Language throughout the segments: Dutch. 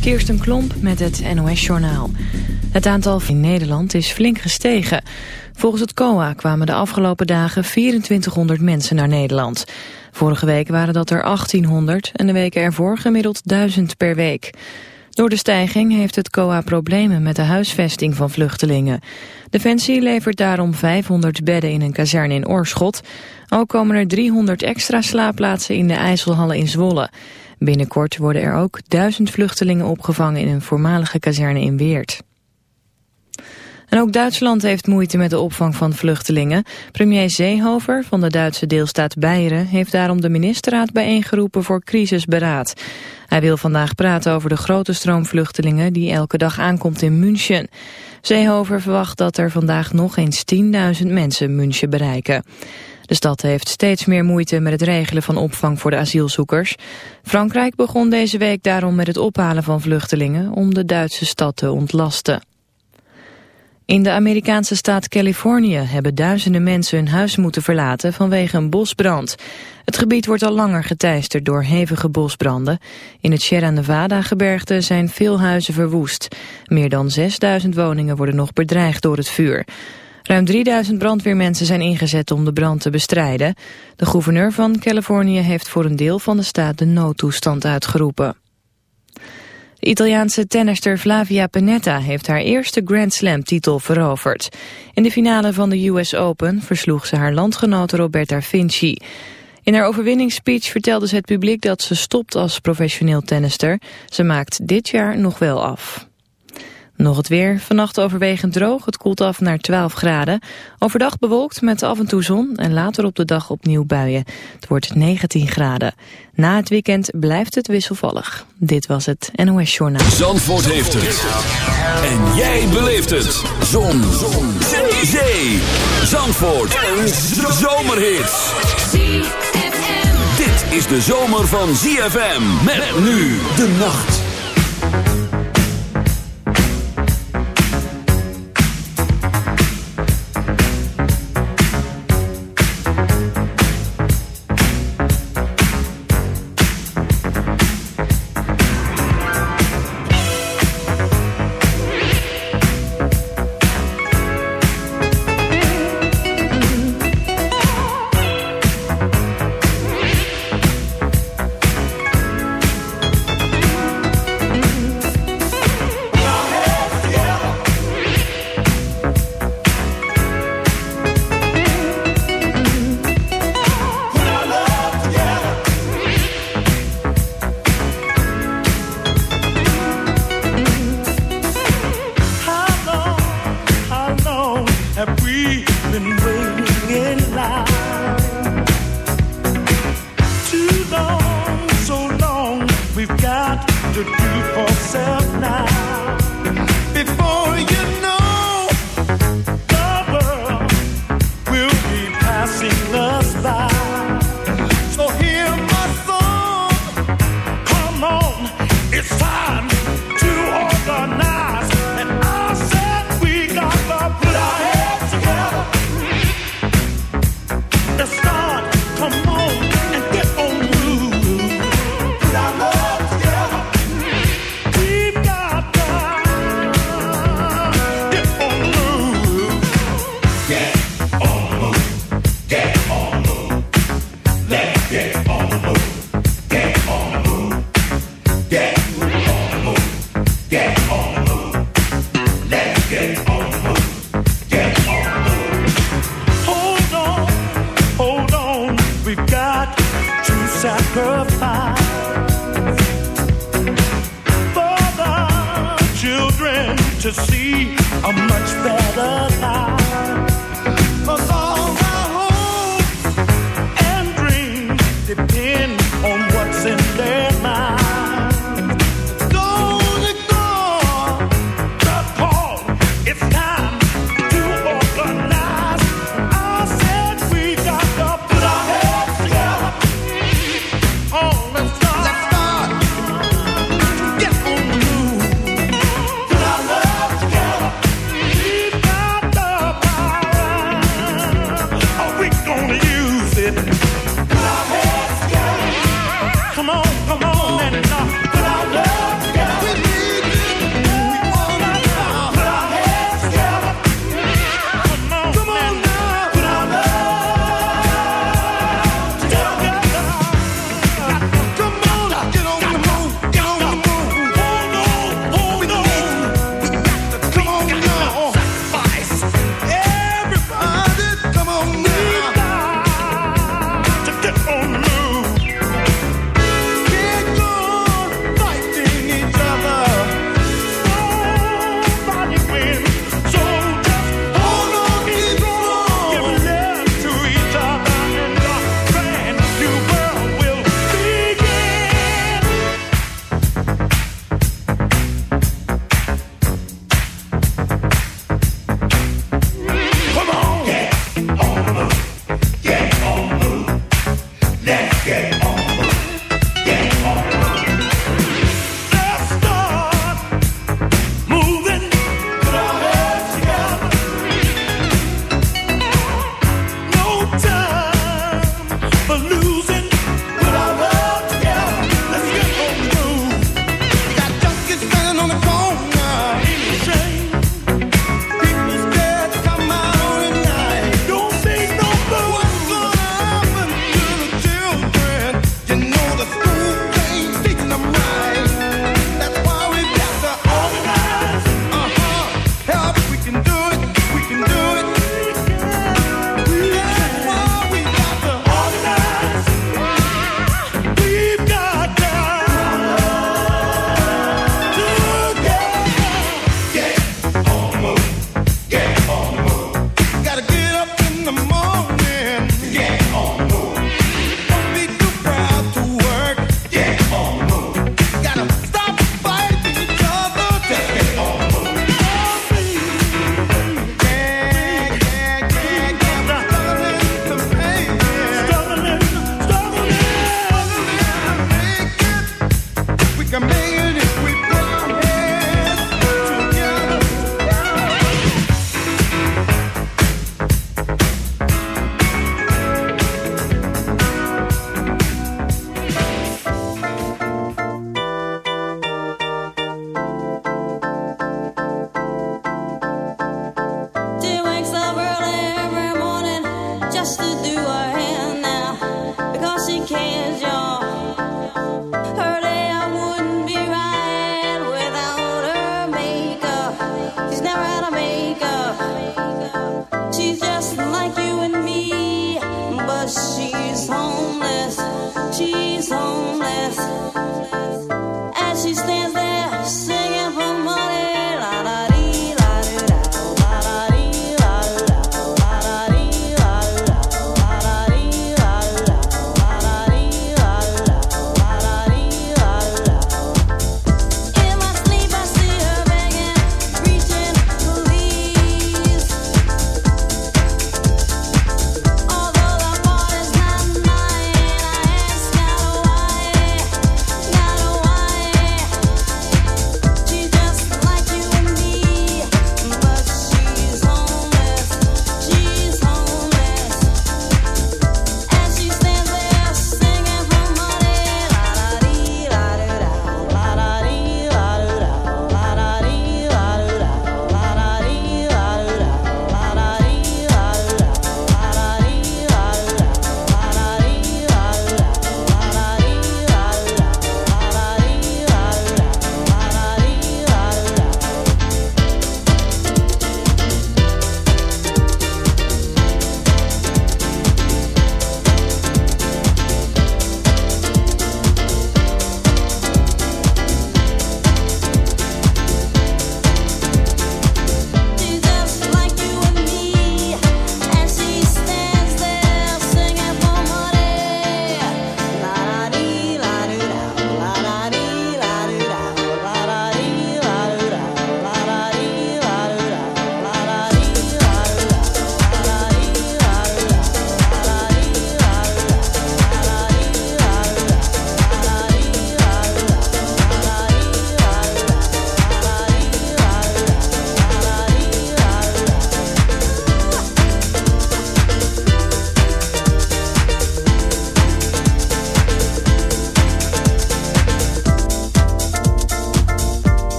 Kirsten Klomp met het NOS-journaal. Het aantal in Nederland is flink gestegen. Volgens het COA kwamen de afgelopen dagen 2400 mensen naar Nederland. Vorige week waren dat er 1800 en de weken ervoor gemiddeld 1000 per week. Door de stijging heeft het COA problemen met de huisvesting van vluchtelingen. Defensie levert daarom 500 bedden in een kazerne in Oorschot. Ook komen er 300 extra slaapplaatsen in de IJsselhallen in Zwolle. Binnenkort worden er ook duizend vluchtelingen opgevangen in een voormalige kazerne in Weert. En ook Duitsland heeft moeite met de opvang van vluchtelingen. Premier Seehofer van de Duitse deelstaat Beieren heeft daarom de ministerraad bijeengeroepen voor crisisberaad. Hij wil vandaag praten over de grote stroom vluchtelingen die elke dag aankomt in München. Seehofer verwacht dat er vandaag nog eens 10.000 mensen München bereiken. De stad heeft steeds meer moeite met het regelen van opvang voor de asielzoekers. Frankrijk begon deze week daarom met het ophalen van vluchtelingen om de Duitse stad te ontlasten. In de Amerikaanse staat Californië hebben duizenden mensen hun huis moeten verlaten vanwege een bosbrand. Het gebied wordt al langer geteisterd door hevige bosbranden. In het Sierra Nevada-gebergte zijn veel huizen verwoest. Meer dan 6000 woningen worden nog bedreigd door het vuur. Ruim 3000 brandweermensen zijn ingezet om de brand te bestrijden. De gouverneur van Californië heeft voor een deel van de staat de noodtoestand uitgeroepen. De Italiaanse tennister Flavia Pennetta heeft haar eerste Grand Slam titel veroverd. In de finale van de US Open versloeg ze haar landgenote Roberta Vinci. In haar overwinningsspeech vertelde ze het publiek dat ze stopt als professioneel tennister. Ze maakt dit jaar nog wel af. Nog het weer. Vannacht overwegend droog. Het koelt af naar 12 graden. Overdag bewolkt met af en toe zon en later op de dag opnieuw buien. Het wordt 19 graden. Na het weekend blijft het wisselvallig. Dit was het NOS Journaal. Zandvoort heeft het. En jij beleeft het. Zon. zon. Zee. Zandvoort. Een zomerhit. Dit is de zomer van ZFM. Met nu de nacht.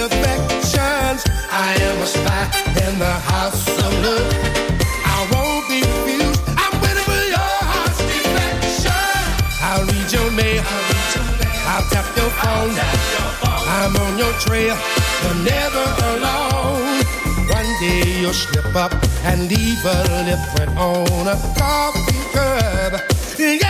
affections. I am a spy in the house of love. I won't be refused. I'm waiting for your heart's defection. I'll read your mail. I'll tap your phone. I'm on your trail. You're never alone. One day you'll slip up and leave a lip print on a coffee cup. Yeah,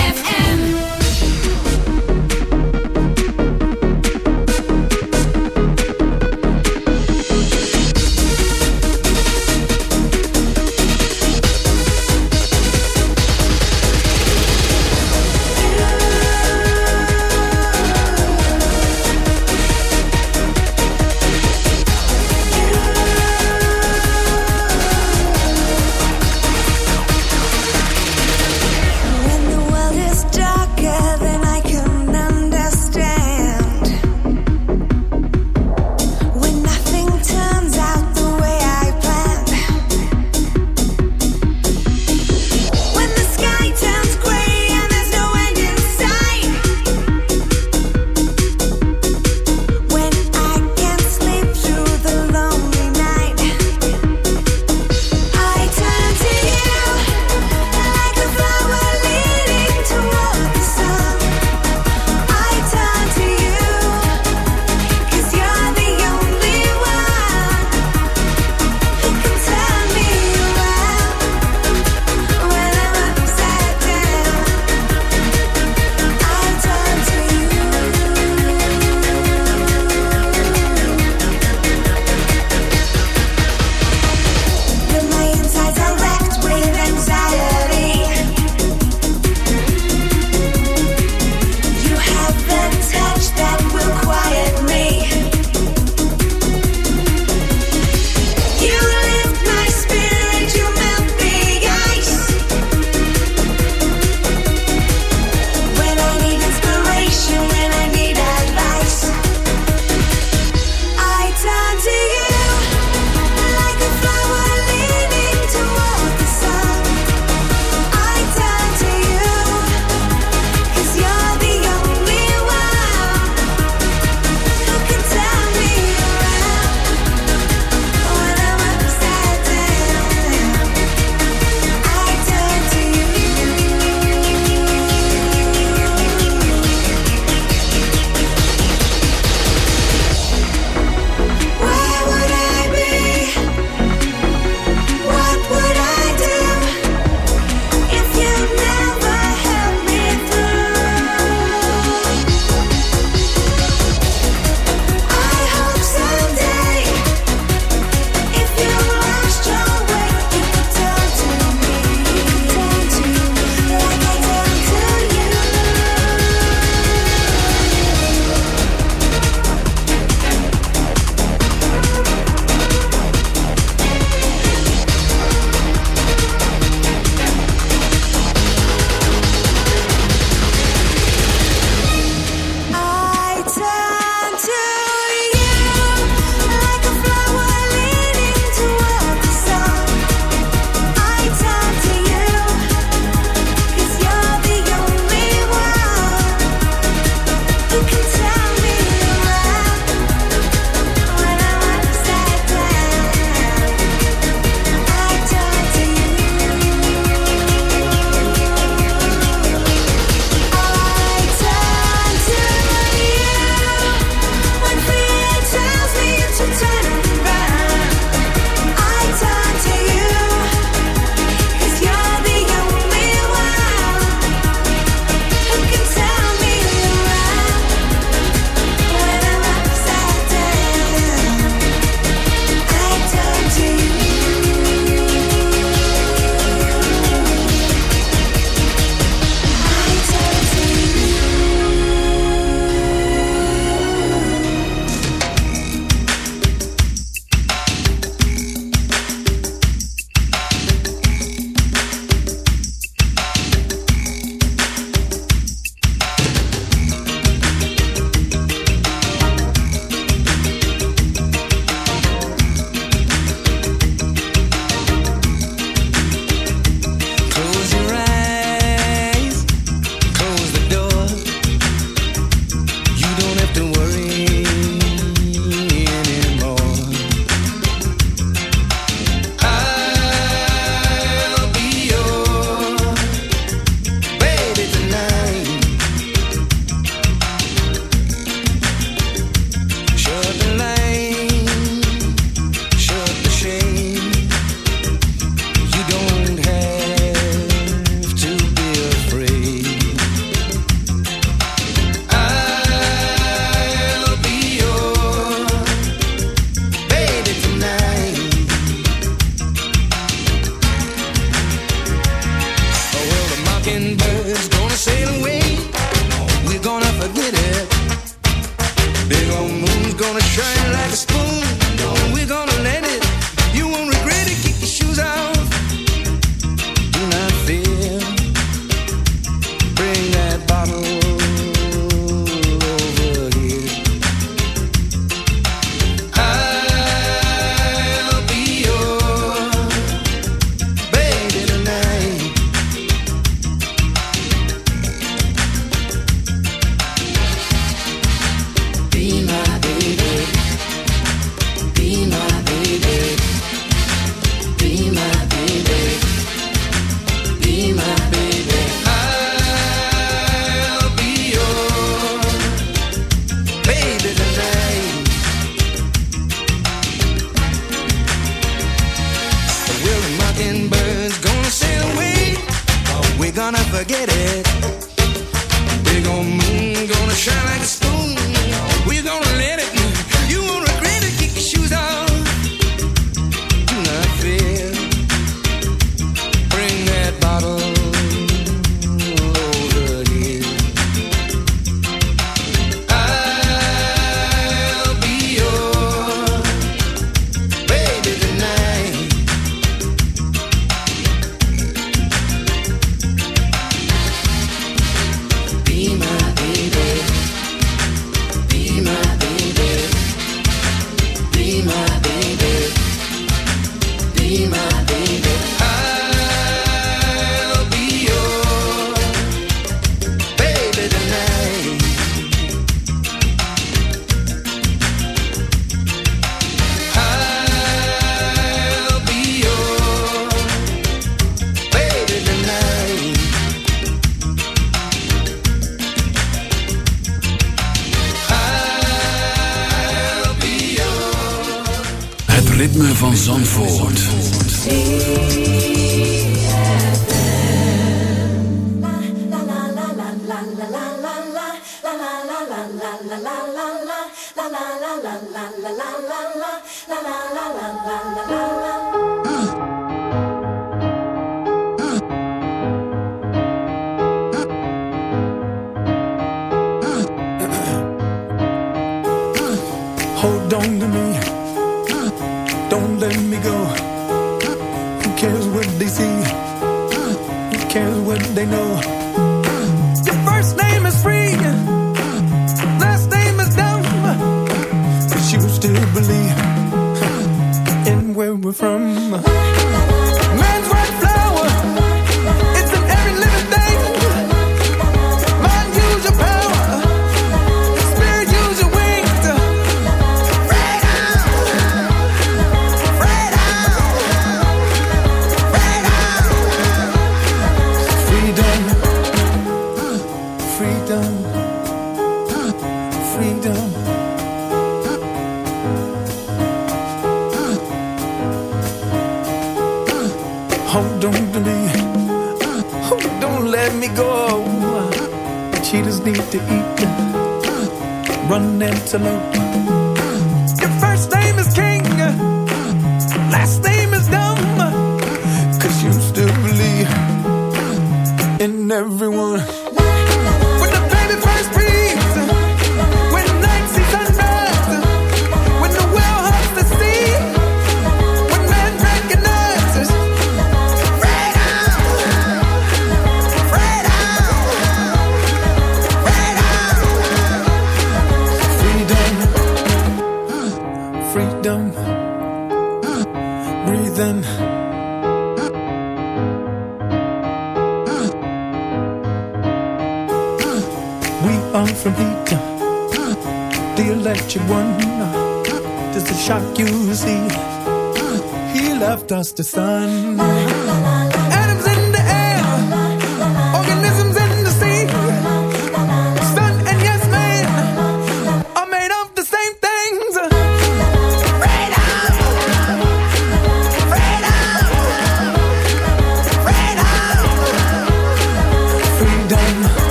Forget it.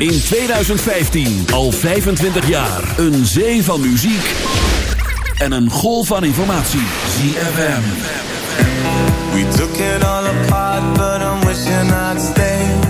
In 2015, al 25 jaar. Een zee van muziek en een golf van informatie. ZFM. We took it all apart, but I'm wishing I'd stay.